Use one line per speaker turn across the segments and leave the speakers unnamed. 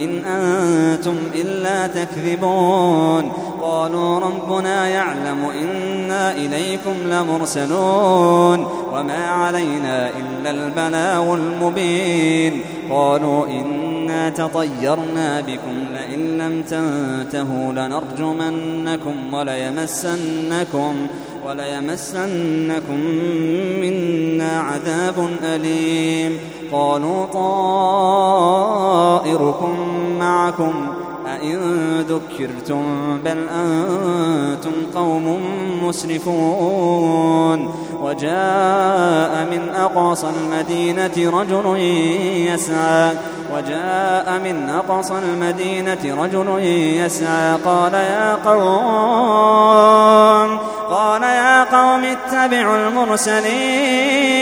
إن أنتم إلا تكذبون. قالوا ربنا يعلم إنا إليكم لمرسلون. وما علينا إلا البلاغ المبين. قالوا تطيرنا بكم لئن لم تنتهوا لنرجمنكم وليمسنكم وليمسنكم منا عذاب أليم. قالوا طائركم معكم. أئن ذكرتم بل أنتم قوم مسرفون وجاء من أقصى المدينة رجل يسعى وجاء من أقصى المدينة رجل يسعى قال يا قوم قال يا قوم اتبعوا المرسلين.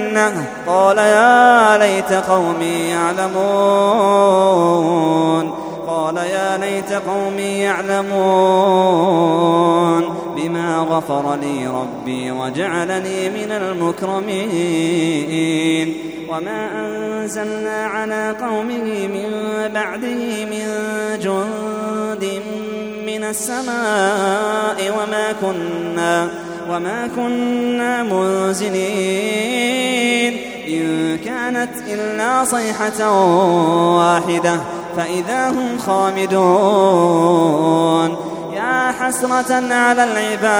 قال يا ليت قومي يعلمون. قال يا ليت قومي يعلمون. بما غفر لي ربي وجعلني من المكرمين. وما أنزلنا على قومه من بعده من جند من السماء وما كنا وما كنا منزلين. إن كانت إلا صيحة واحدة فإذا هم خامدون. يا حسرة على العبادة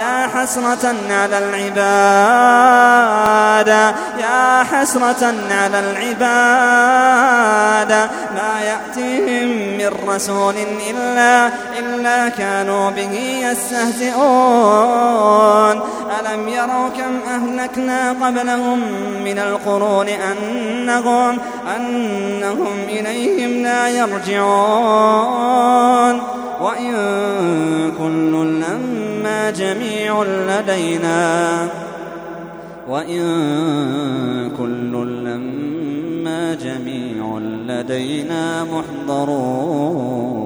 يا حسرة على العبادة يا حسرة على العبادة ما يأتيهم من رسول إلا, إلا كانوا به يستهزئون. ألم يروا كم أهلكنا قبلهم من القرون أنهم, أنهم إليهم لا يرجعون. وإن كل لما جميع لدينا. وإن كل لما جميع لدينا محضرون.